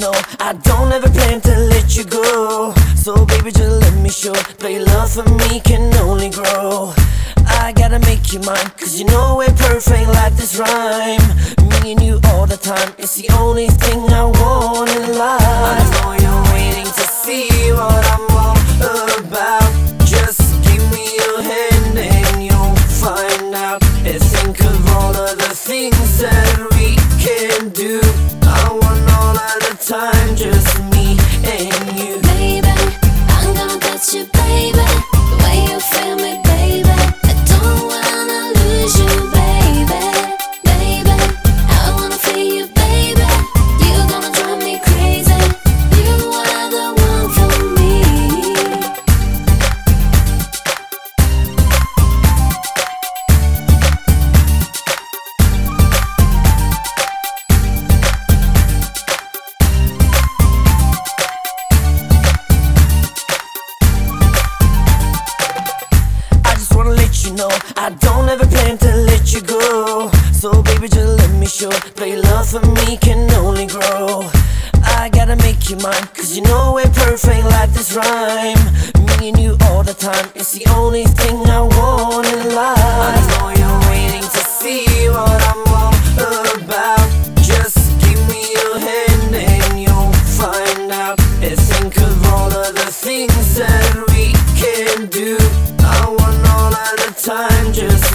no I don't ever plan to let you go. So baby just let me show That your love for me can only grow. I gotta make you mine Cause you know we're perfect like this rhyme. Me and you all the time It's the only thing I want in life. Time, just me you know I don't ever plan to let you go. So baby, just let me show that your love for me can only grow. I gotta make you mine, cause you know we're perfect like this rhyme. Me and you all the time, it's the only thing I want in life. I know you're waiting to see what I'm all about. Just give me your hand and you'll find out. And think of all of the things that time, just